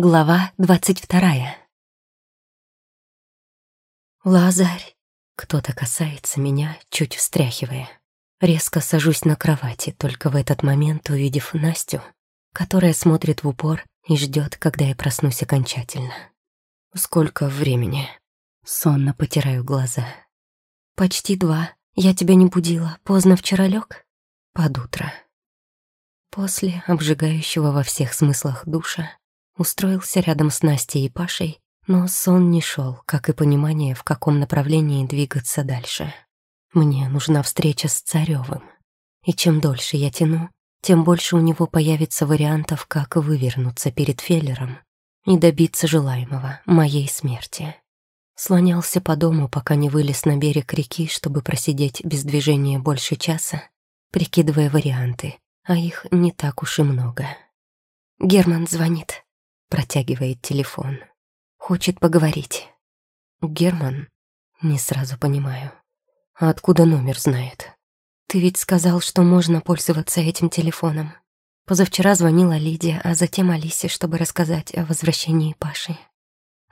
Глава двадцать вторая. Лазарь. Кто-то касается меня, чуть встряхивая. Резко сажусь на кровати, только в этот момент увидев Настю, которая смотрит в упор и ждет, когда я проснусь окончательно. Сколько времени? Сонно потираю глаза. Почти два. Я тебя не будила. Поздно вчера лег? Под утро. После обжигающего во всех смыслах душа устроился рядом с Настей и Пашей, но сон не шел, как и понимание, в каком направлении двигаться дальше. Мне нужна встреча с Царевым. И чем дольше я тяну, тем больше у него появится вариантов, как вывернуться перед Феллером и добиться желаемого, моей смерти. Слонялся по дому, пока не вылез на берег реки, чтобы просидеть без движения больше часа, прикидывая варианты, а их не так уж и много. Герман звонит. Протягивает телефон. Хочет поговорить. Герман? Не сразу понимаю. А откуда номер знает? Ты ведь сказал, что можно пользоваться этим телефоном. Позавчера звонила Лидия, а затем Алисе, чтобы рассказать о возвращении Паши.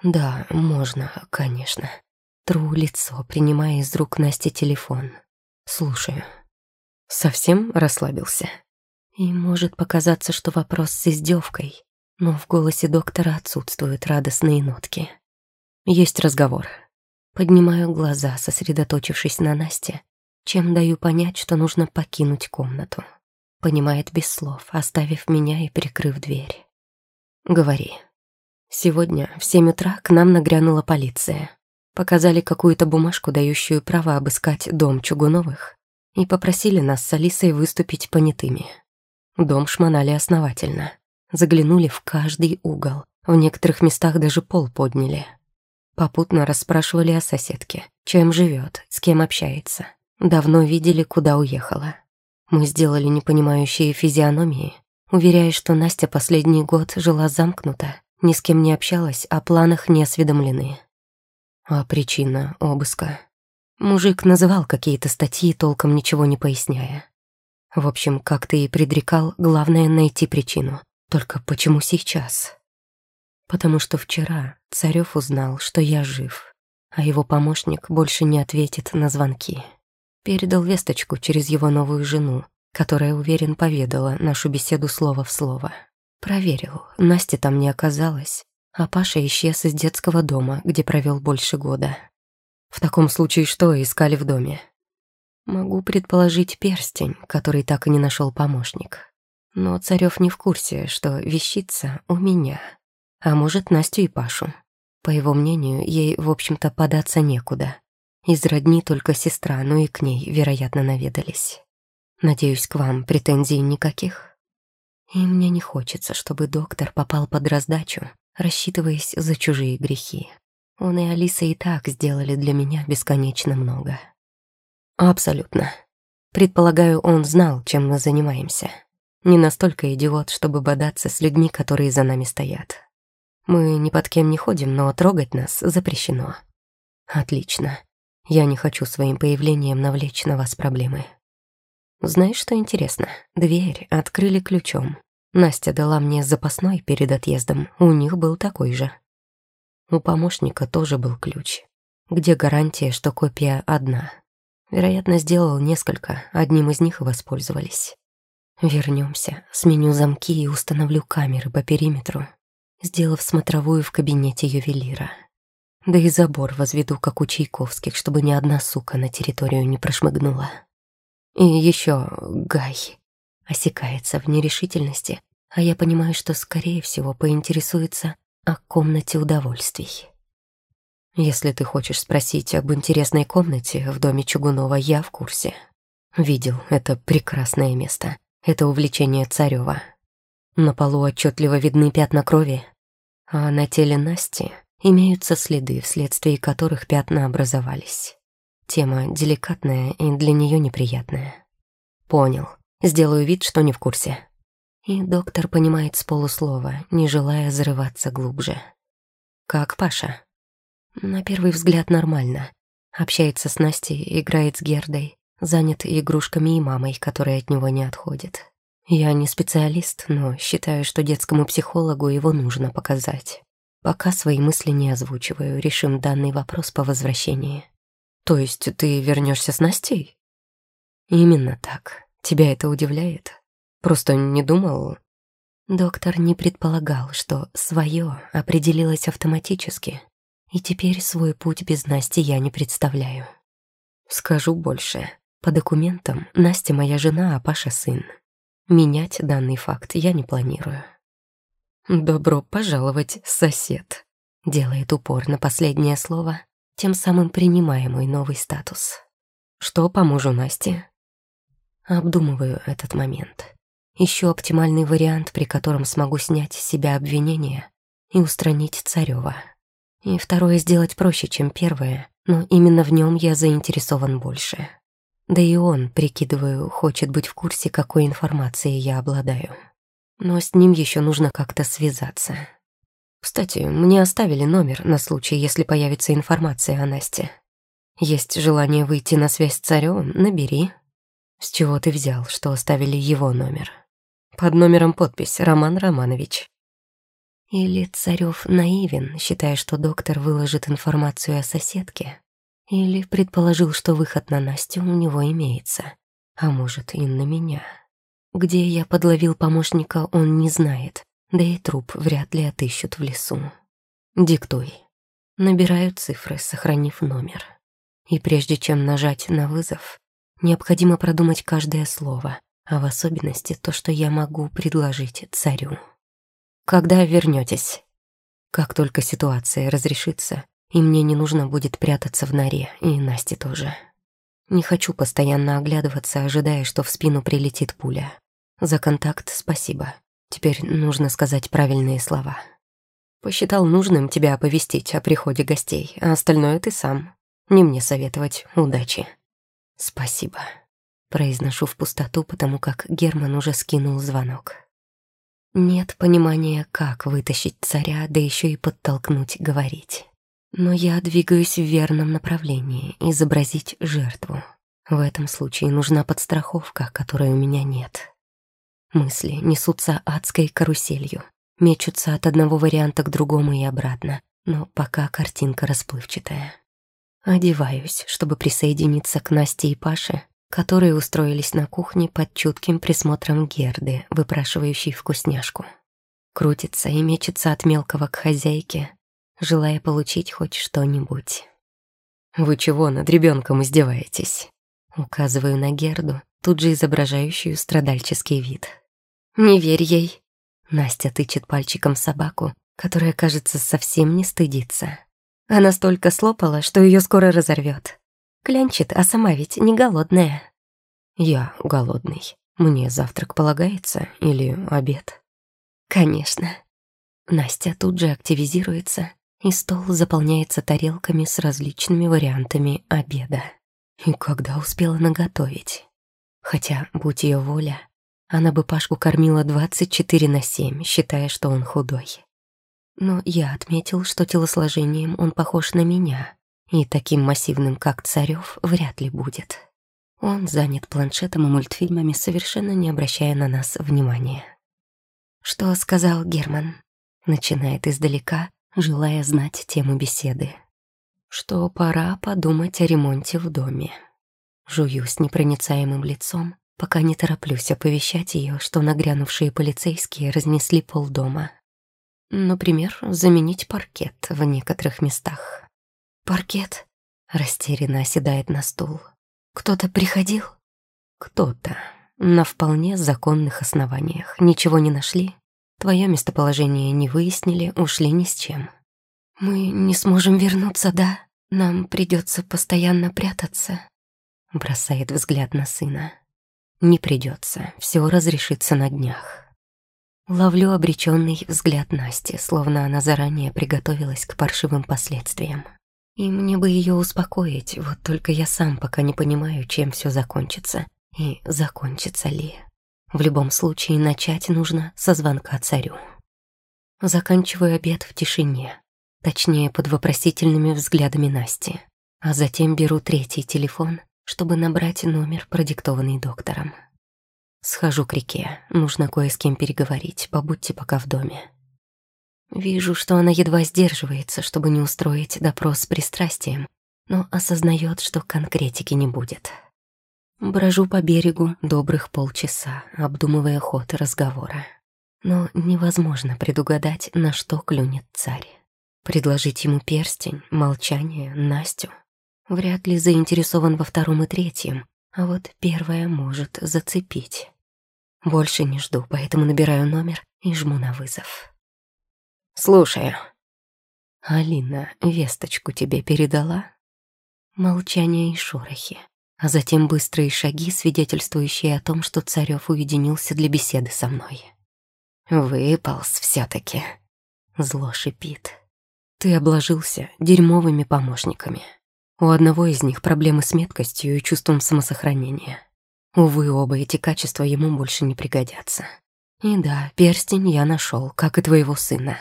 Да, можно, конечно. Тру лицо, принимая из рук Насти телефон. Слушаю. Совсем расслабился? И может показаться, что вопрос с издевкой, но в голосе доктора отсутствуют радостные нотки. Есть разговор. Поднимаю глаза, сосредоточившись на Насте, чем даю понять, что нужно покинуть комнату. Понимает без слов, оставив меня и прикрыв дверь. Говори. Сегодня в семь утра к нам нагрянула полиция. Показали какую-то бумажку, дающую право обыскать дом Чугуновых, и попросили нас с Алисой выступить понятыми. Дом шмонали основательно. Заглянули в каждый угол. В некоторых местах даже пол подняли. Попутно расспрашивали о соседке. Чем живет, с кем общается. Давно видели, куда уехала. Мы сделали непонимающие физиономии, уверяя, что Настя последний год жила замкнута, ни с кем не общалась, о планах не осведомлены. А причина обыска? Мужик называл какие-то статьи, толком ничего не поясняя. В общем, как ты и предрекал, главное — найти причину. Только почему сейчас? Потому что вчера Царёв узнал, что я жив, а его помощник больше не ответит на звонки. Передал весточку через его новую жену, которая, уверен, поведала нашу беседу слово в слово. Проверил, Насти там не оказалось, а Паша исчез из детского дома, где провел больше года. В таком случае что искали в доме? Могу предположить перстень, который так и не нашел помощник. Но Царёв не в курсе, что вещица у меня. А может, Настю и Пашу. По его мнению, ей, в общем-то, податься некуда. Из родни только сестра, ну и к ней, вероятно, наведались. Надеюсь, к вам претензий никаких? И мне не хочется, чтобы доктор попал под раздачу, рассчитываясь за чужие грехи. Он и Алиса и так сделали для меня бесконечно много. Абсолютно. Предполагаю, он знал, чем мы занимаемся. Не настолько идиот, чтобы бодаться с людьми, которые за нами стоят. Мы ни под кем не ходим, но трогать нас запрещено. Отлично. Я не хочу своим появлением навлечь на вас проблемы. Знаешь, что интересно? Дверь открыли ключом. Настя дала мне запасной перед отъездом, у них был такой же. У помощника тоже был ключ. Где гарантия, что копия одна? Вероятно, сделал несколько, одним из них и воспользовались. Вернемся, сменю замки и установлю камеры по периметру, сделав смотровую в кабинете ювелира. Да и забор возведу, как у Чайковских, чтобы ни одна сука на территорию не прошмыгнула. И еще Гай осекается в нерешительности, а я понимаю, что, скорее всего, поинтересуется о комнате удовольствий. Если ты хочешь спросить об интересной комнате в доме Чугунова, я в курсе. Видел это прекрасное место. Это увлечение Царева. На полу отчетливо видны пятна крови, а на теле Насти имеются следы, вследствие которых пятна образовались. Тема деликатная и для нее неприятная. Понял. Сделаю вид, что не в курсе. И доктор понимает с полуслова, не желая зарываться глубже. Как Паша? На первый взгляд нормально. Общается с Настей, играет с Гердой, занят игрушками и мамой, которая от него не отходит. Я не специалист, но считаю, что детскому психологу его нужно показать. Пока свои мысли не озвучиваю, решим данный вопрос по возвращении. То есть ты вернешься с Настей? Именно так. Тебя это удивляет? Просто не думал... Доктор не предполагал, что свое определилось автоматически, и теперь свой путь без Насти я не представляю. Скажу больше. По документам Настя моя жена, а Паша сын. Менять данный факт я не планирую. «Добро пожаловать, сосед», — делает упор на последнее слово, тем самым принимая мой новый статус. «Что по мужу Насти?» Обдумываю этот момент. Ищу оптимальный вариант, при котором смогу снять с себя обвинения и устранить Царева. И второе сделать проще, чем первое, но именно в нем я заинтересован больше. Да и он, прикидываю, хочет быть в курсе, какой информацией я обладаю. Но с ним еще нужно как-то связаться. Кстати, мне оставили номер на случай, если появится информация о Насте. Есть желание выйти на связь с царем, набери. С чего ты взял, что оставили его номер? Под номером подпись «Роман Романович». Или Царев наивен, считая, что доктор выложит информацию о соседке, или предположил, что выход на Настю у него имеется, а может и на меня. Где я подловил помощника, он не знает, да и труп вряд ли отыщут в лесу. Диктуй. Набираю цифры, сохранив номер. И прежде чем нажать на вызов, необходимо продумать каждое слово, а в особенности то, что я могу предложить царю. Когда вернетесь? Как только ситуация разрешится, и мне не нужно будет прятаться в норе, и Насте тоже. Не хочу постоянно оглядываться, ожидая, что в спину прилетит пуля. За контакт спасибо. Теперь нужно сказать правильные слова. Посчитал нужным тебя оповестить о приходе гостей, а остальное ты сам. Не мне советовать. Удачи. Спасибо. Произношу в пустоту, потому как Герман уже скинул звонок. Нет понимания, как вытащить царя, да еще и подтолкнуть говорить. Но я двигаюсь в верном направлении, изобразить жертву. В этом случае нужна подстраховка, которой у меня нет. Мысли несутся адской каруселью, мечутся от одного варианта к другому и обратно, но пока картинка расплывчатая. Одеваюсь, чтобы присоединиться к Насте и Паше, которые устроились на кухне под чутким присмотром Герды, выпрашивающей вкусняшку. Крутится и мечется от мелкого к хозяйке, желая получить хоть что-нибудь. «Вы чего над ребенком издеваетесь?» Указываю на Герду, тут же изображающую страдальческий вид. «Не верь ей!» Настя тычет пальчиком собаку, которая, кажется, совсем не стыдится. Она столько слопала, что ее скоро разорвет. Клянчит, а сама ведь не голодная. «Я голодный. Мне завтрак полагается или обед?» «Конечно». Настя тут же активизируется, и стол заполняется тарелками с различными вариантами обеда. И когда успела наготовить? Хотя, будь ее воля, она бы Пашку кормила 24 на 7, считая, что он худой. Но я отметил, что телосложением он похож на меня, и таким массивным, как Царев, вряд ли будет. Он занят планшетом и мультфильмами, совершенно не обращая на нас внимания. «Что сказал Герман?» Начинает издалека, желая знать тему беседы. Что пора подумать о ремонте в доме. Жую с непроницаемым лицом, пока не тороплюсь оповещать ее, что нагрянувшие полицейские разнесли полдома. Например, заменить паркет в некоторых местах. «Паркет?» — растерянно оседает на стул. «Кто-то приходил?» «Кто-то. На вполне законных основаниях. Ничего не нашли?» Твое местоположение не выяснили, ушли ни с чем. Мы не сможем вернуться, да? Нам придется постоянно прятаться. Бросает взгляд на сына. Не придется, все разрешится на днях. Ловлю обреченный взгляд Насти, словно она заранее приготовилась к паршивым последствиям. И мне бы ее успокоить, вот только я сам пока не понимаю, чем все закончится и закончится ли. В любом случае, начать нужно со звонка царю. Заканчиваю обед в тишине, точнее, под вопросительными взглядами Насти, а затем беру третий телефон, чтобы набрать номер, продиктованный доктором. Схожу к реке. Нужно кое с кем переговорить. Побудьте пока в доме. Вижу, что она едва сдерживается, чтобы не устроить допрос с пристрастием, но осознает, что конкретики не будет. Брожу по берегу добрых полчаса, обдумывая ход разговора. Но невозможно предугадать, на что клюнет царь. Предложить ему перстень, молчание, Настю. Вряд ли заинтересован во втором и третьем, а вот первое может зацепить. Больше не жду, поэтому набираю номер и жму на вызов. «Слушаю». «Алина весточку тебе передала?» Молчание и шорохи, а затем быстрые шаги, свидетельствующие о том, что Царёв уединился для беседы со мной. «Выполз все таки зло шипит. «Ты обложился дерьмовыми помощниками. У одного из них проблемы с меткостью и чувством самосохранения. Увы, оба эти качества ему больше не пригодятся. И да, перстень я нашел, как и твоего сына.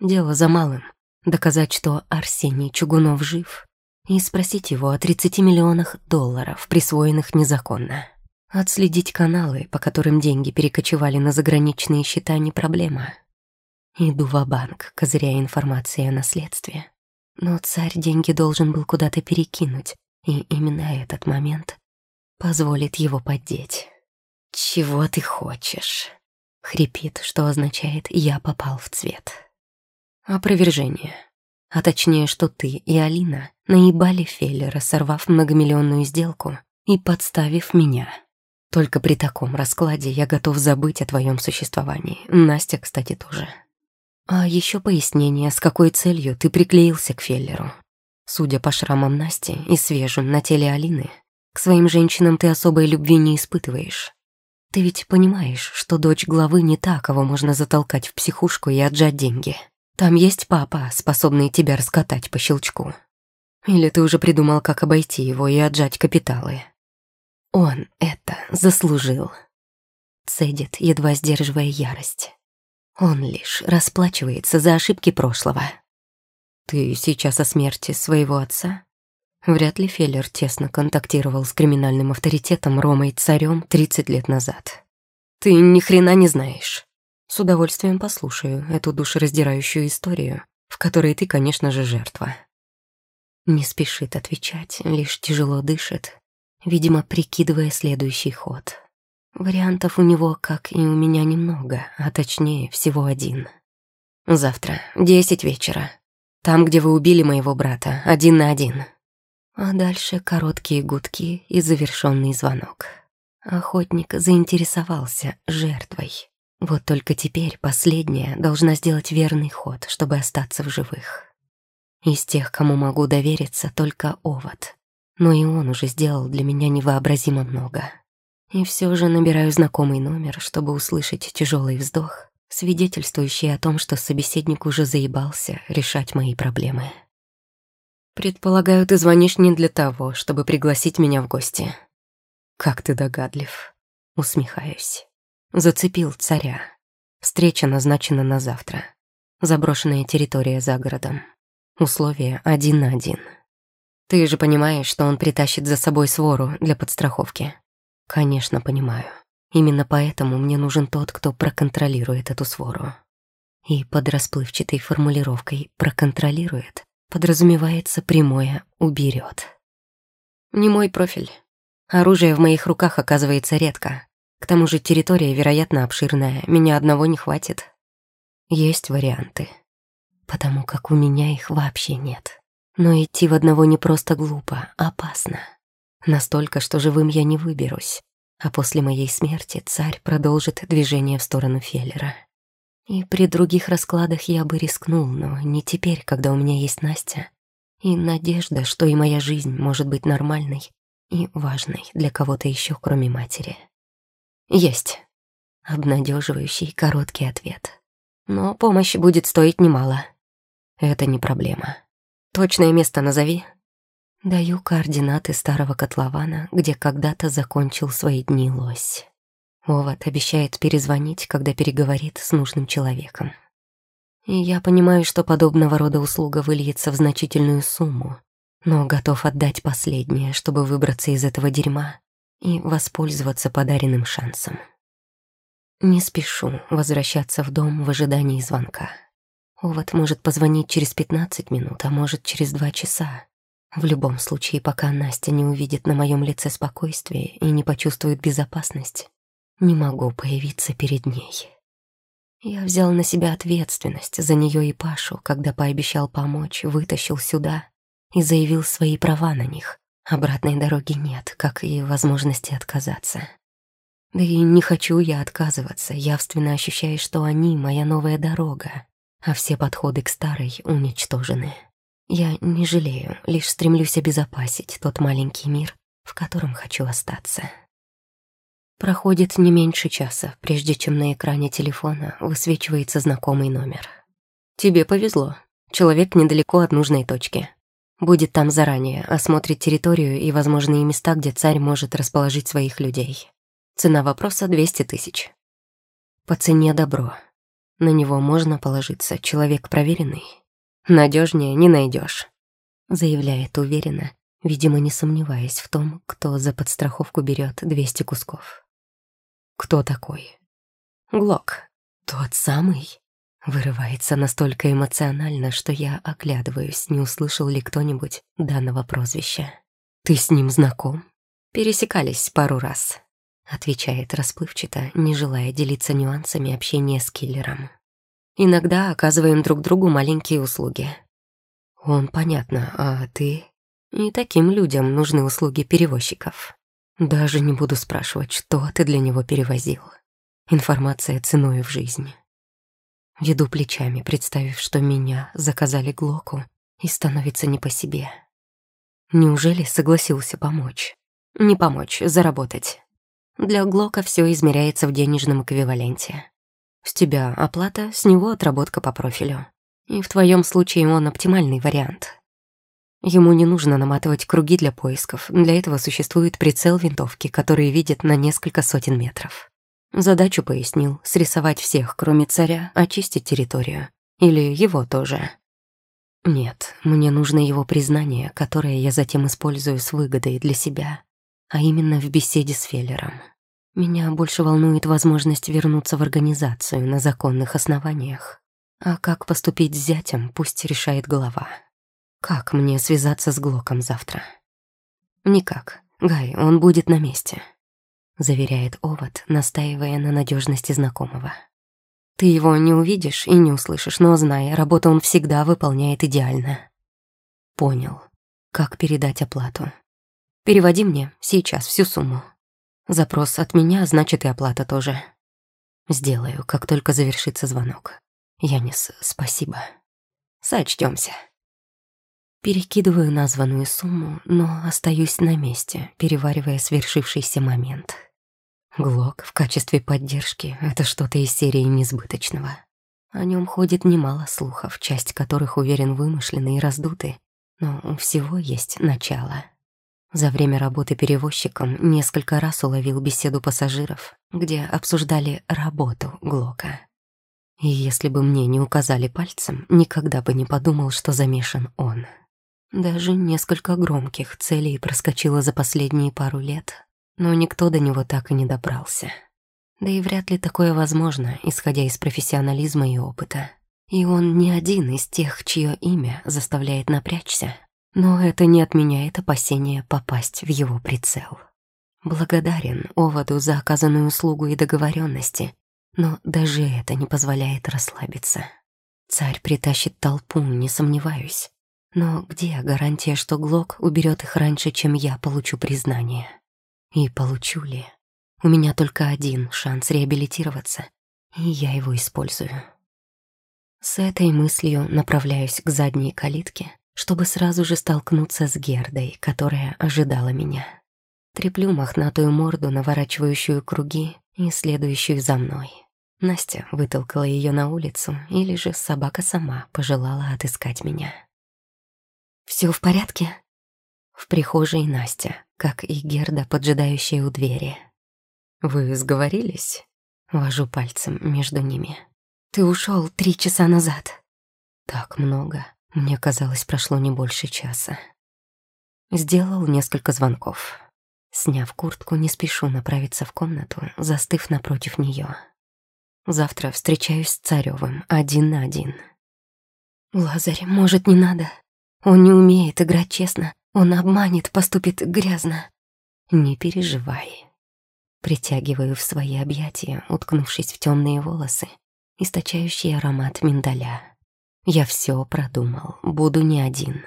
Дело за малым — доказать, что Арсений Чугунов жив, и спросить его о 30 миллионах долларов, присвоенных незаконно. Отследить каналы, по которым деньги перекочевали на заграничные счета, не проблема. Иду в банк козыряя информацией о наследстве. Но царь деньги должен был куда-то перекинуть, и именно этот момент позволит его поддеть. «Чего ты хочешь?» — хрипит, что означает «я попал в цвет». Опровержение. А точнее, что ты и Алина наебали Феллера, сорвав многомиллионную сделку и подставив меня. Только при таком раскладе я готов забыть о твоем существовании. Настя, кстати, тоже. А еще пояснение, с какой целью ты приклеился к Феллеру. Судя по шрамам Насти и свежим на теле Алины, к своим женщинам ты особой любви не испытываешь. Ты ведь понимаешь, что дочь главы не та, кого можно затолкать в психушку и отжать деньги. Там есть папа, способный тебя раскатать по щелчку. Или ты уже придумал, как обойти его и отжать капиталы? Он это заслужил. Цедит, едва сдерживая ярость. Он лишь расплачивается за ошибки прошлого. Ты сейчас о смерти своего отца? Вряд ли Феллер тесно контактировал с криминальным авторитетом Ромой Царем 30 лет назад. Ты ни хрена не знаешь. С удовольствием послушаю эту душераздирающую историю, в которой ты, конечно же, жертва. Не спешит отвечать, лишь тяжело дышит, видимо, прикидывая следующий ход. Вариантов у него, как и у меня, немного, а точнее, всего один. Завтра, десять вечера. Там, где вы убили моего брата, один на один. А дальше короткие гудки и завершенный звонок. Охотник заинтересовался жертвой. Вот только теперь последняя должна сделать верный ход, чтобы остаться в живых. Из тех, кому могу довериться, только овод. Но и он уже сделал для меня невообразимо много. И все же набираю знакомый номер, чтобы услышать тяжелый вздох, свидетельствующий о том, что собеседник уже заебался решать мои проблемы. «Предполагаю, ты звонишь не для того, чтобы пригласить меня в гости». «Как ты догадлив». Усмехаюсь. Зацепил царя. Встреча назначена на завтра. Заброшенная территория за городом. Условия один на один. Ты же понимаешь, что он притащит за собой свору для подстраховки. Конечно, понимаю. Именно поэтому мне нужен тот, кто проконтролирует эту свору. И под расплывчатой формулировкой «проконтролирует» подразумевается прямое «уберет». Не мой профиль. Оружие в моих руках оказывается редко. К тому же территория, вероятно, обширная. Меня одного не хватит. Есть варианты. Потому как у меня их вообще нет. Но идти в одного не просто глупо, а опасно. Настолько, что живым я не выберусь. А после моей смерти царь продолжит движение в сторону Феллера. И при других раскладах я бы рискнул, но не теперь, когда у меня есть Настя. И надежда, что и моя жизнь может быть нормальной и важной для кого-то еще, кроме матери. Есть. Обнадеживающий короткий ответ. Но помощь будет стоить немало. Это не проблема. Точное место назови. Даю координаты старого котлована, где когда-то закончил свои дни лось. Овод обещает перезвонить, когда переговорит с нужным человеком. И я понимаю, что подобного рода услуга выльется в значительную сумму, но готов отдать последнее, чтобы выбраться из этого дерьма и воспользоваться подаренным шансом. Не спешу возвращаться в дом в ожидании звонка. Овод может позвонить через 15 минут, а может через 2 часа. В любом случае, пока Настя не увидит на моем лице спокойствие и не почувствует безопасность, не могу появиться перед ней. Я взял на себя ответственность за нее и Пашу, когда пообещал помочь, вытащил сюда и заявил свои права на них. Обратной дороги нет, как и возможности отказаться. Да и не хочу я отказываться, явственно ощущая, что они — моя новая дорога, а все подходы к старой уничтожены. Я не жалею, лишь стремлюсь обезопасить тот маленький мир, в котором хочу остаться. Проходит не меньше часа, прежде чем на экране телефона высвечивается знакомый номер. Тебе повезло. Человек недалеко от нужной точки. Будет там заранее, осмотрит территорию и возможные места, где царь может расположить своих людей. Цена вопроса — 200 тысяч. По цене добро. На него можно положиться, человек проверенный. Надежнее не найдешь, заявляет уверенно, видимо, не сомневаясь в том, кто за подстраховку берет 200 кусков. Кто такой? Глок. Тот самый? Вырывается настолько эмоционально, что я оглядываюсь, не услышал ли кто-нибудь данного прозвища. «Ты с ним знаком?» «Пересекались пару раз», — отвечает расплывчато, не желая делиться нюансами общения с киллером. «Иногда оказываем друг другу маленькие услуги». «Он понятно, а ты?» «И таким людям нужны услуги перевозчиков». «Даже не буду спрашивать, что ты для него перевозил. Информация ценой в жизни». Веду плечами, представив, что меня заказали Глоку, и становится не по себе. Неужели согласился помочь? Не помочь, заработать. Для Глока все измеряется в денежном эквиваленте. С тебя оплата, с него отработка по профилю. И в твоем случае он оптимальный вариант. Ему не нужно наматывать круги для поисков. Для этого существует прицел винтовки, который видит на несколько сотен метров. Задачу пояснил, срисовать всех, кроме царя, очистить территорию. Или его тоже. Нет, мне нужно его признание, которое я затем использую с выгодой для себя. А именно в беседе с Феллером. Меня больше волнует возможность вернуться в организацию на законных основаниях. А как поступить с зятем, пусть решает голова. Как мне связаться с Глоком завтра? Никак. Гай, он будет на месте заверяет Овод, настаивая на надежности знакомого. Ты его не увидишь и не услышишь, но знай, работу он всегда выполняет идеально. Понял. Как передать оплату? Переводи мне сейчас всю сумму. Запрос от меня, значит и оплата тоже. Сделаю, как только завершится звонок. Янис, спасибо. Сочтёмся. Перекидываю названную сумму, но остаюсь на месте, переваривая свершившийся момент. Глок в качестве поддержки — это что-то из серии несбыточного. О нем ходит немало слухов, часть которых, уверен, вымышлены и раздуты, но у всего есть начало. За время работы перевозчиком несколько раз уловил беседу пассажиров, где обсуждали работу Глока. И если бы мне не указали пальцем, никогда бы не подумал, что замешан он. Даже несколько громких целей проскочило за последние пару лет, но никто до него так и не добрался. Да и вряд ли такое возможно, исходя из профессионализма и опыта. И он не один из тех, чье имя заставляет напрячься. Но это не отменяет опасения попасть в его прицел. Благодарен Оводу за оказанную услугу и договоренности, но даже это не позволяет расслабиться. Царь притащит толпу, не сомневаюсь. Но где гарантия, что Глок уберет их раньше, чем я получу признание? И получу ли? У меня только один шанс реабилитироваться, и я его использую. С этой мыслью направляюсь к задней калитке, чтобы сразу же столкнуться с Гердой, которая ожидала меня. Треплю мохнатую морду, наворачивающую круги и следующую за мной. Настя вытолкала ее на улицу, или же собака сама пожелала отыскать меня. «Все в порядке?» В прихожей Настя, как и Герда, поджидающая у двери. «Вы сговорились?» Вожу пальцем между ними. «Ты ушел три часа назад». «Так много. Мне казалось, прошло не больше часа». Сделал несколько звонков. Сняв куртку, не спешу направиться в комнату, застыв напротив нее. Завтра встречаюсь с Царевым один на один. Лазарь, может, не надо? Он не умеет играть честно. Он обманет, поступит грязно. Не переживай. Притягиваю в свои объятия, уткнувшись в темные волосы, источающий аромат миндаля. Я все продумал, буду не один.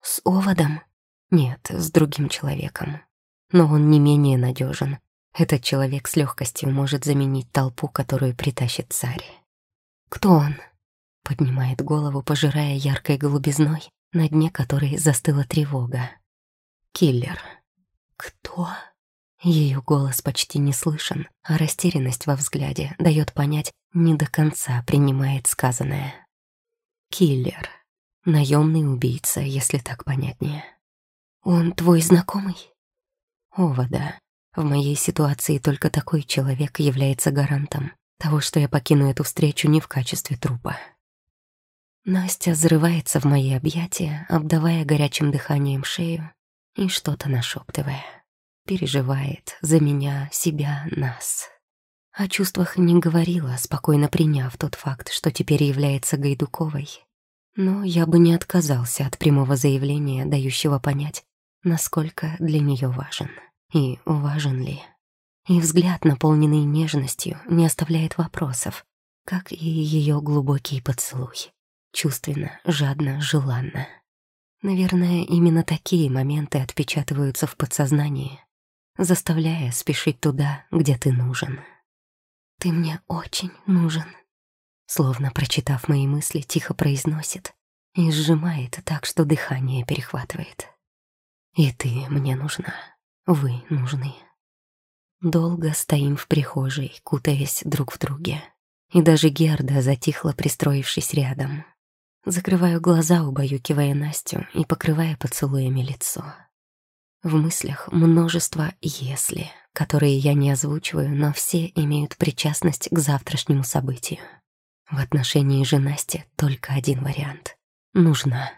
С оводом? Нет, с другим человеком. Но он не менее надежен. Этот человек с легкостью может заменить толпу, которую притащит царь. Кто он? Поднимает голову, пожирая яркой голубизной, на дне которой застыла тревога. Киллер. Кто? Ее голос почти не слышен, а растерянность во взгляде дает понять, не до конца принимает сказанное. Киллер. Наемный убийца, если так понятнее. Он твой знакомый? Ова, да. В моей ситуации только такой человек является гарантом того, что я покину эту встречу не в качестве трупа. Настя взрывается в мои объятия, обдавая горячим дыханием шею и что-то нашептывая. Переживает за меня, себя, нас. О чувствах не говорила, спокойно приняв тот факт, что теперь является Гайдуковой. Но я бы не отказался от прямого заявления, дающего понять, насколько для нее важен. И важен ли. И взгляд, наполненный нежностью, не оставляет вопросов, как и ее глубокий поцелуй. Чувственно, жадно, желанно. Наверное, именно такие моменты отпечатываются в подсознании, заставляя спешить туда, где ты нужен. «Ты мне очень нужен», словно прочитав мои мысли, тихо произносит и сжимает так, что дыхание перехватывает. «И ты мне нужна, вы нужны». Долго стоим в прихожей, кутаясь друг в друге. И даже Герда затихла, пристроившись рядом. Закрываю глаза, убаюкивая Настю и покрывая поцелуями лицо. В мыслях множество «если», которые я не озвучиваю, но все имеют причастность к завтрашнему событию. В отношении же Насти только один вариант. Нужна.